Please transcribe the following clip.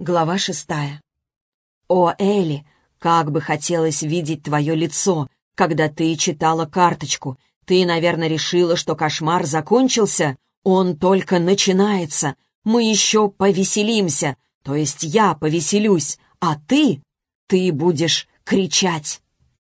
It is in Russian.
Глава шестая. «О, Элли, как бы хотелось видеть твое лицо, когда ты читала карточку. Ты, наверное, решила, что кошмар закончился? Он только начинается. Мы еще повеселимся, то есть я повеселюсь, а ты... ты будешь кричать».